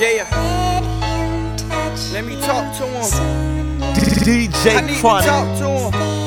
Yeah, let me talk to him. DJ Chronic.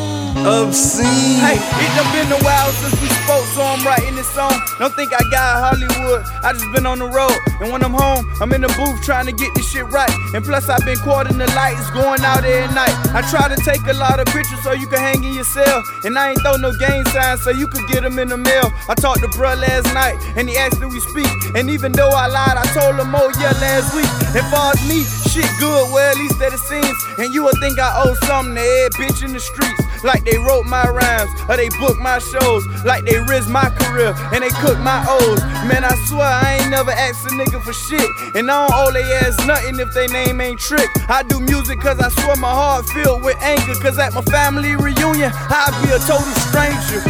Obscene. Hey, it done been a while since we spoke, so I'm writing this song. Don't think I got Hollywood, I just been on the road. And when I'm home, I'm in the booth trying to get this shit right. And plus, I've been caught in the lights, going out at night. I try to take a lot of pictures so you can hang in your cell. And I ain't throw no game signs so you could get them in the mail. I talked to bruh last night, and he asked if we speak. And even though I lied, I told him, oh yeah, last week. And far as me, shit good, well, at least that it seems. And you would think I owe something to every bitch in the streets. Like they wrote my rhymes, or they booked my shows. Like they risked my career, and they cooked my O's. Man, I swear I ain't never asked a nigga for shit. And I don't owe they ass nothing if they name ain't Trick. I do music cause I swear my heart filled with anger. Cause at my family reunion, I'd be a total stranger.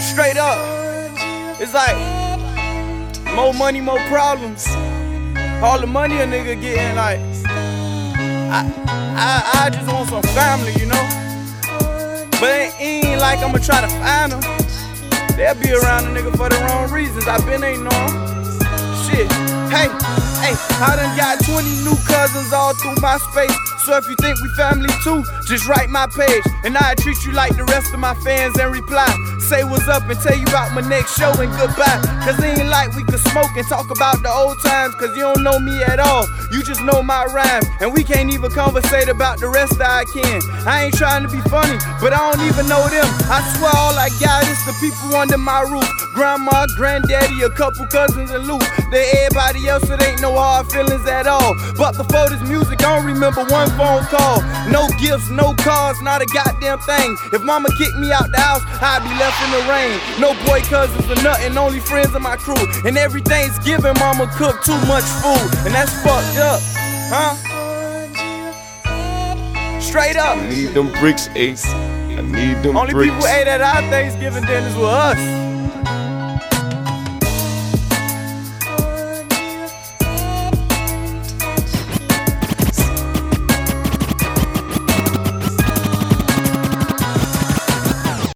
Straight up. It's like more money, more problems. All the money a nigga getting, like, I, I, I just want some family, you know? I'ma try to find them. They'll be around a nigga for the wrong reasons. I been ain't know. Shit. Hey, hey, I done got 20 new cousins all through MySpace. So if you think we family too, just write my page. And I treat you like the rest of my fans and reply. Say what's up and tell you about my next show and goodbye. Cause it ain't like we could smoke and talk about the old times. Cause you don't know me at all. You just know my rhymes. And we can't even conversate about the rest that I can. I ain't trying to be funny, but I don't even know them. I swear all I got is the people under my roof. Grandma, granddaddy, a couple cousins and Luke. They everybody else, it ain't no hard feelings at all. But before this music, I don't remember one phone call. No gifts, no cars, not a goddamn thing. If mama kicked me out the house, I'd be left in the rain. No boy cousins or nothing, only friends of my crew. And every Thanksgiving, mama cook too much food. And that's fucked up, huh? Straight up. I need them bricks, Ace. I need them Only bricks. people ate at our Thanksgiving dinners were us.